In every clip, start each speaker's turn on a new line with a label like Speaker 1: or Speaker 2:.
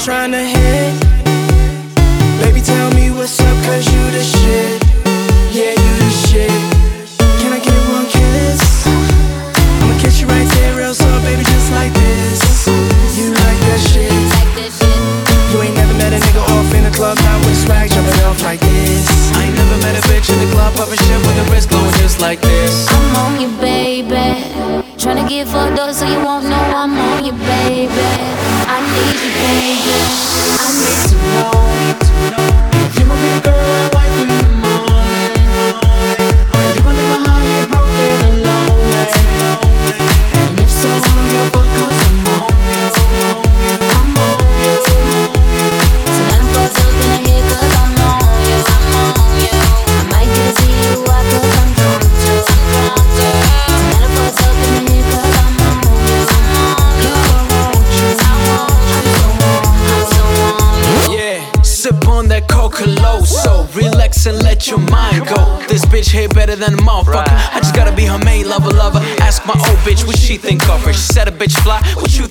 Speaker 1: Tryna to fucked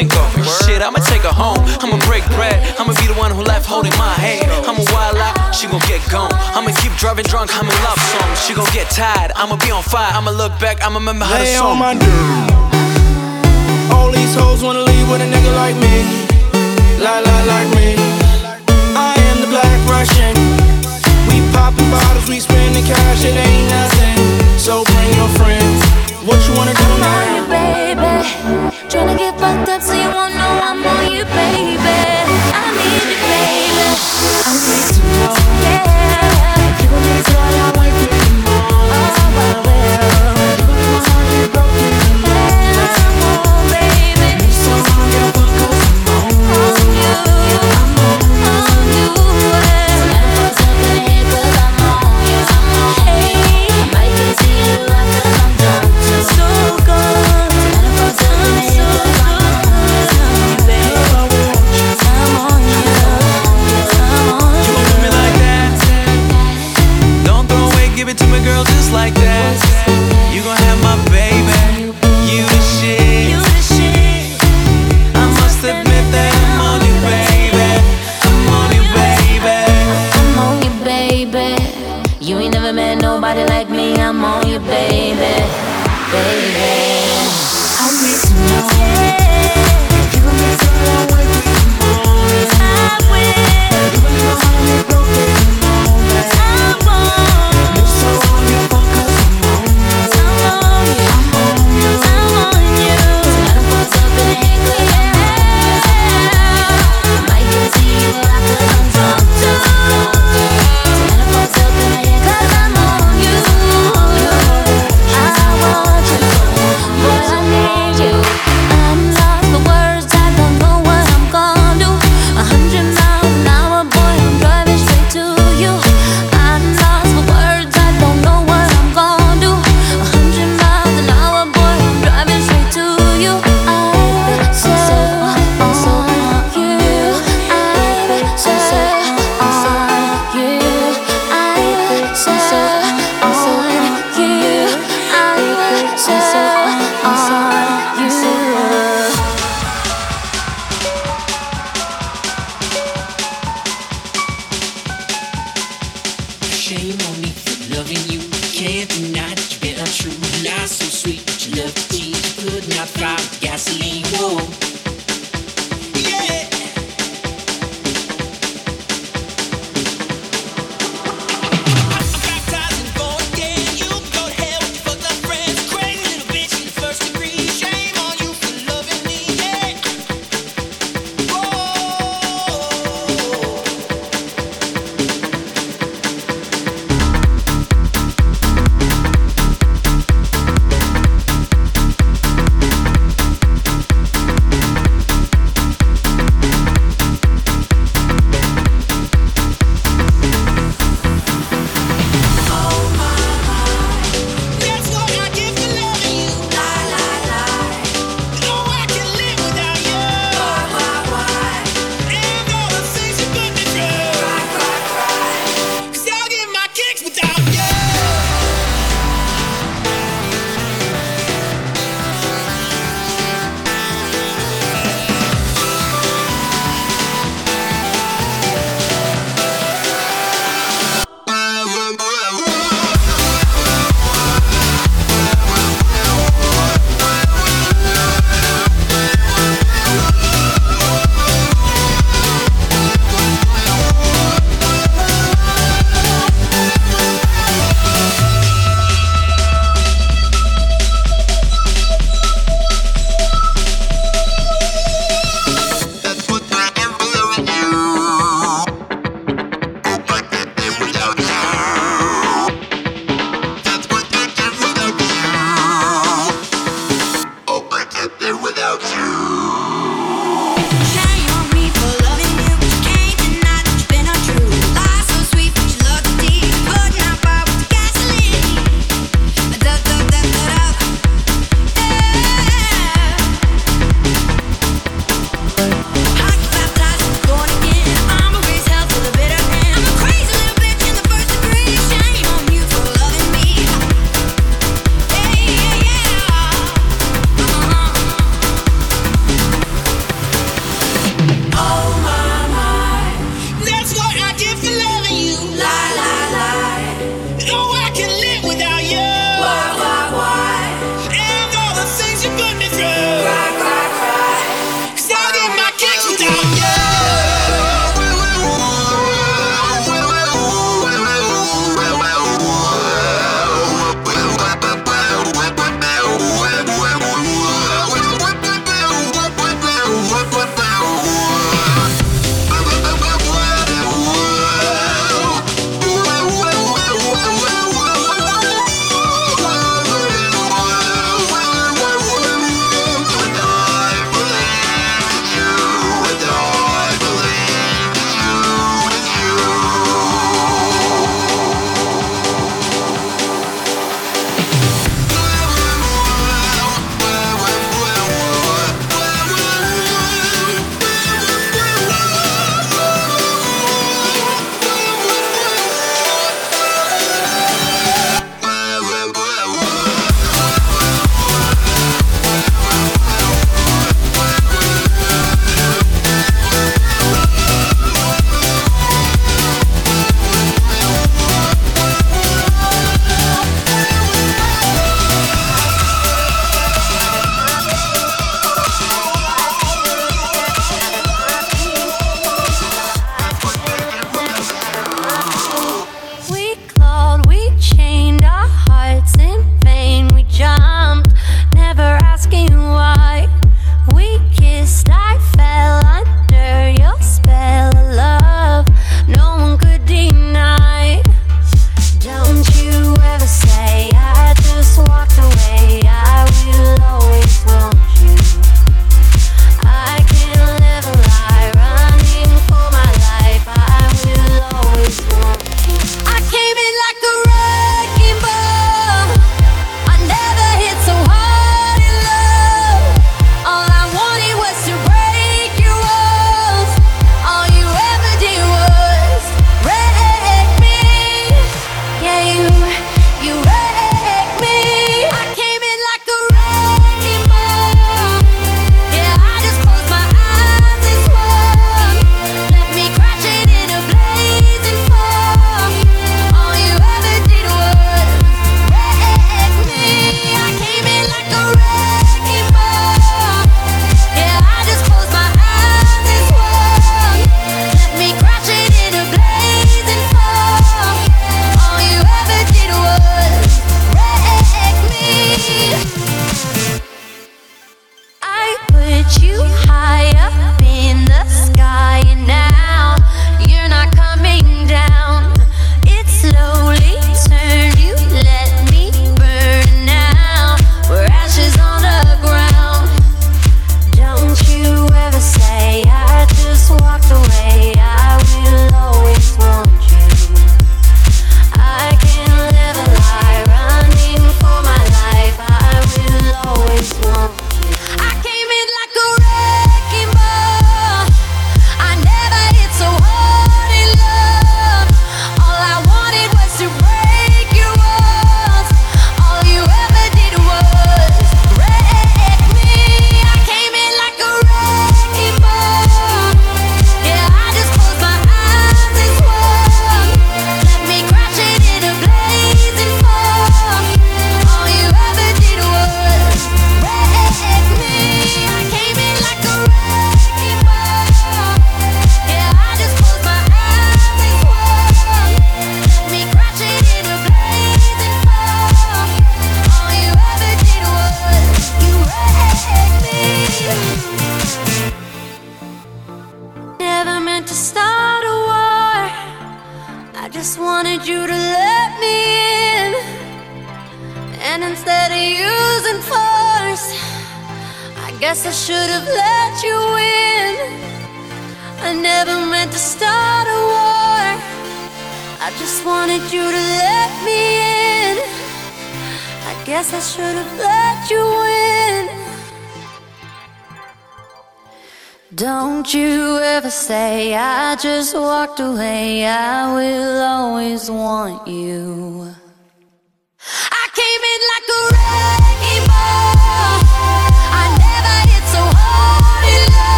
Speaker 2: think of. Shit, I'ma take her home. I'ma break bread. I'ma be the one who left holding my hand. I'ma wild out, she gon' get gone. I'ma keep driving drunk, I'ma love song. She gon' get tired, I'ma be on fire. I'ma look back, I'ma remember how
Speaker 1: hey,
Speaker 2: to song.
Speaker 1: my dude. All these hoes wanna leave with a nigga like me. like like like me. I am the black Russian. We poppin' bottles, we spendin' cash, it ain't nothing. So bring your friends. What you wanna do now?
Speaker 3: baby.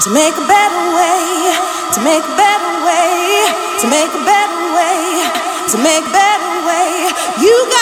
Speaker 3: to
Speaker 4: make a better way, to make a better way, to make a better way, to make a better way. You got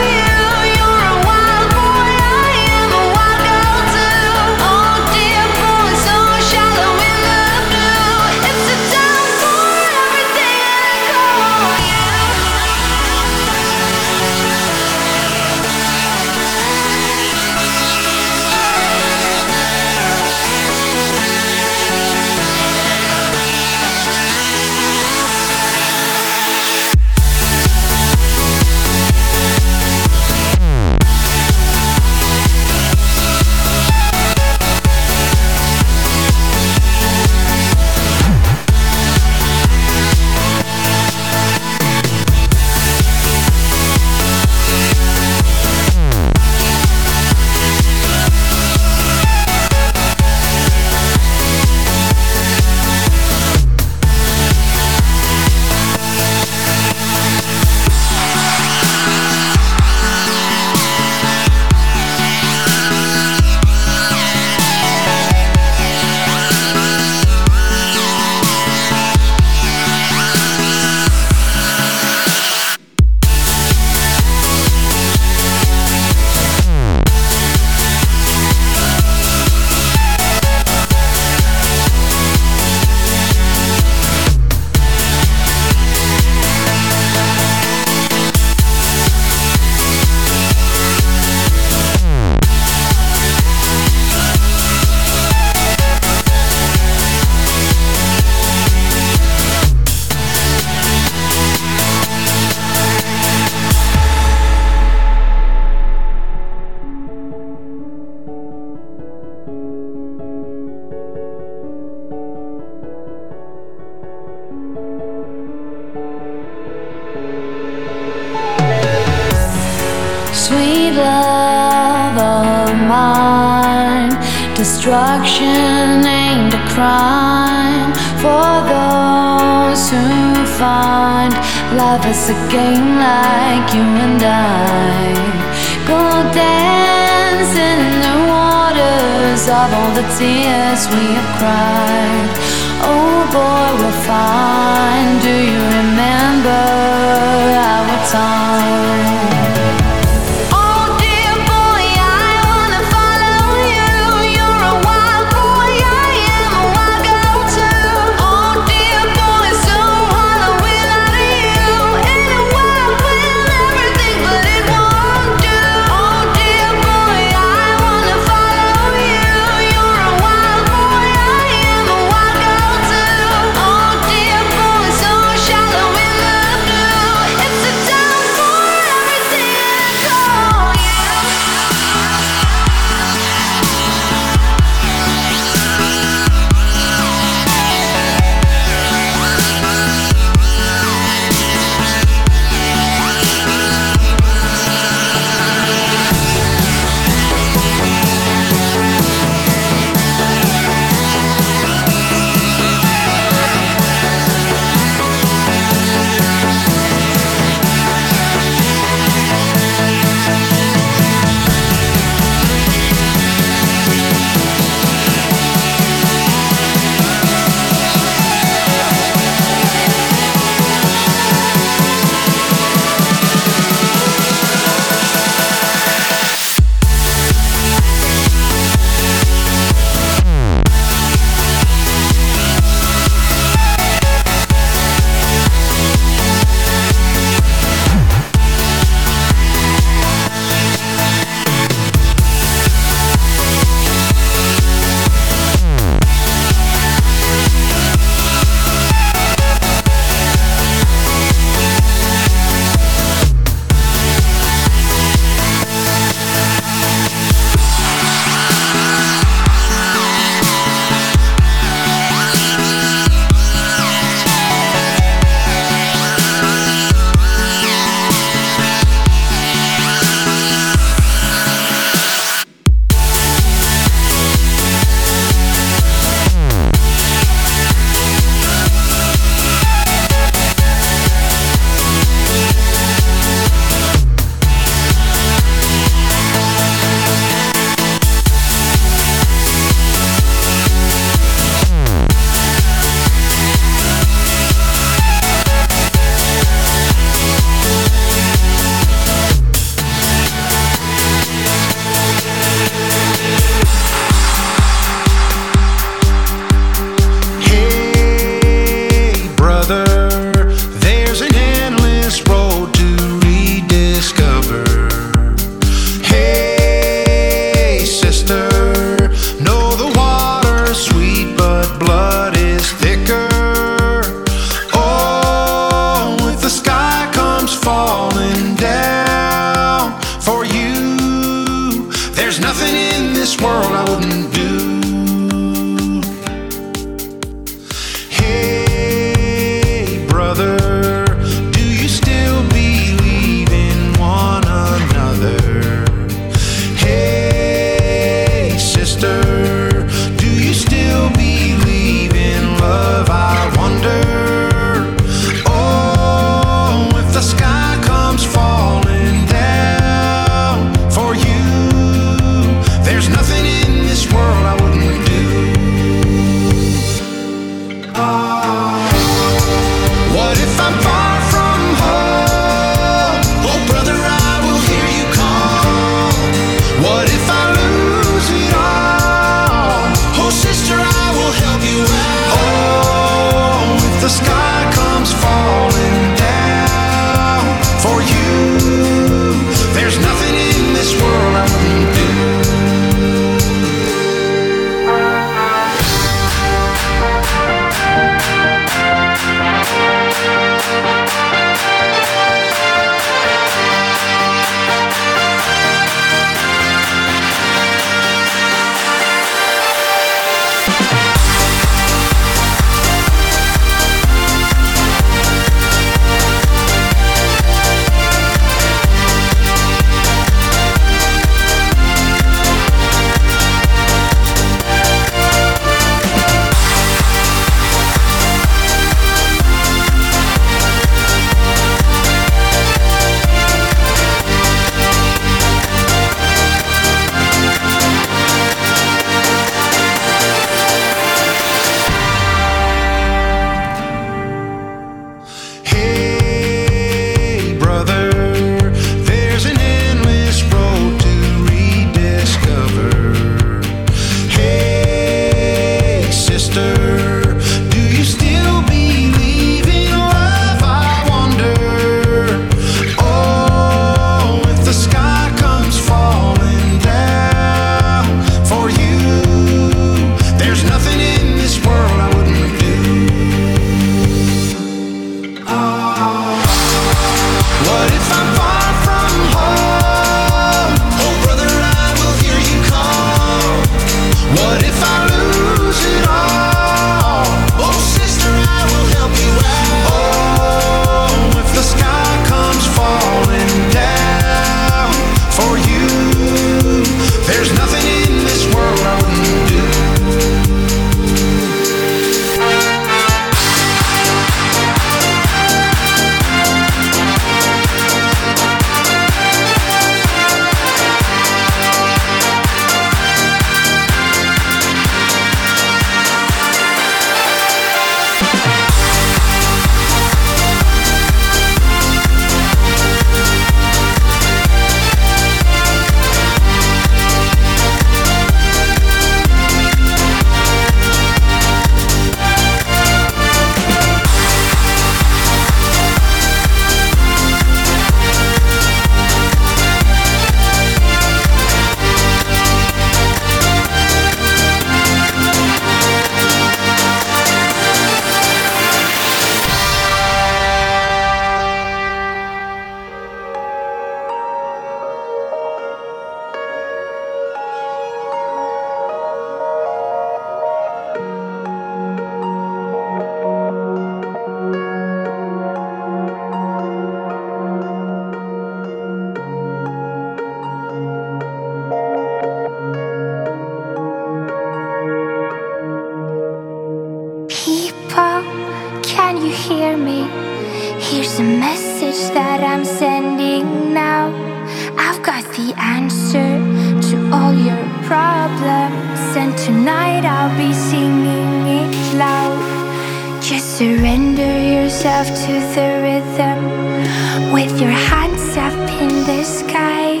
Speaker 5: sky.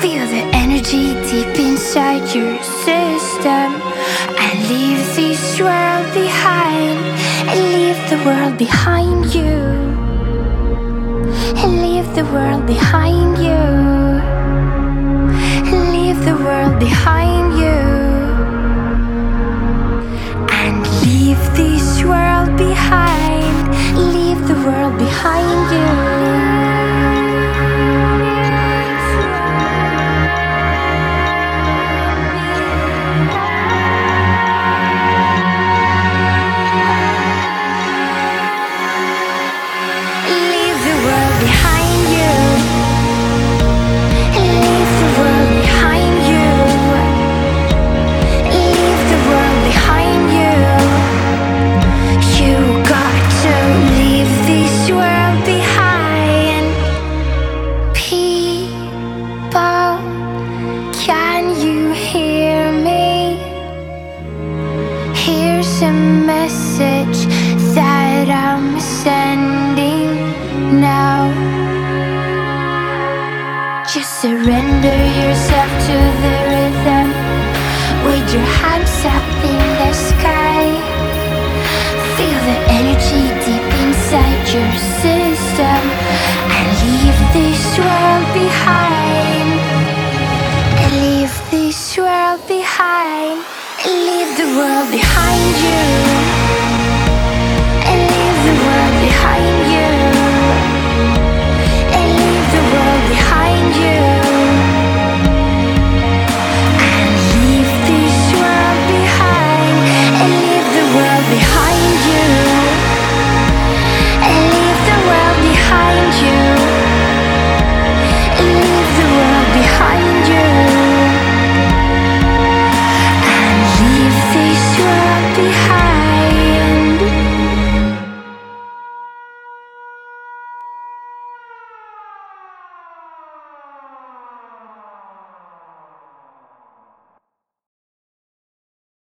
Speaker 3: Feel the energy deep inside your system. I leave this world behind. And leave the world behind you. And leave the world behind you. And leave the world behind you. And leave this world behind. Leave the world behind you.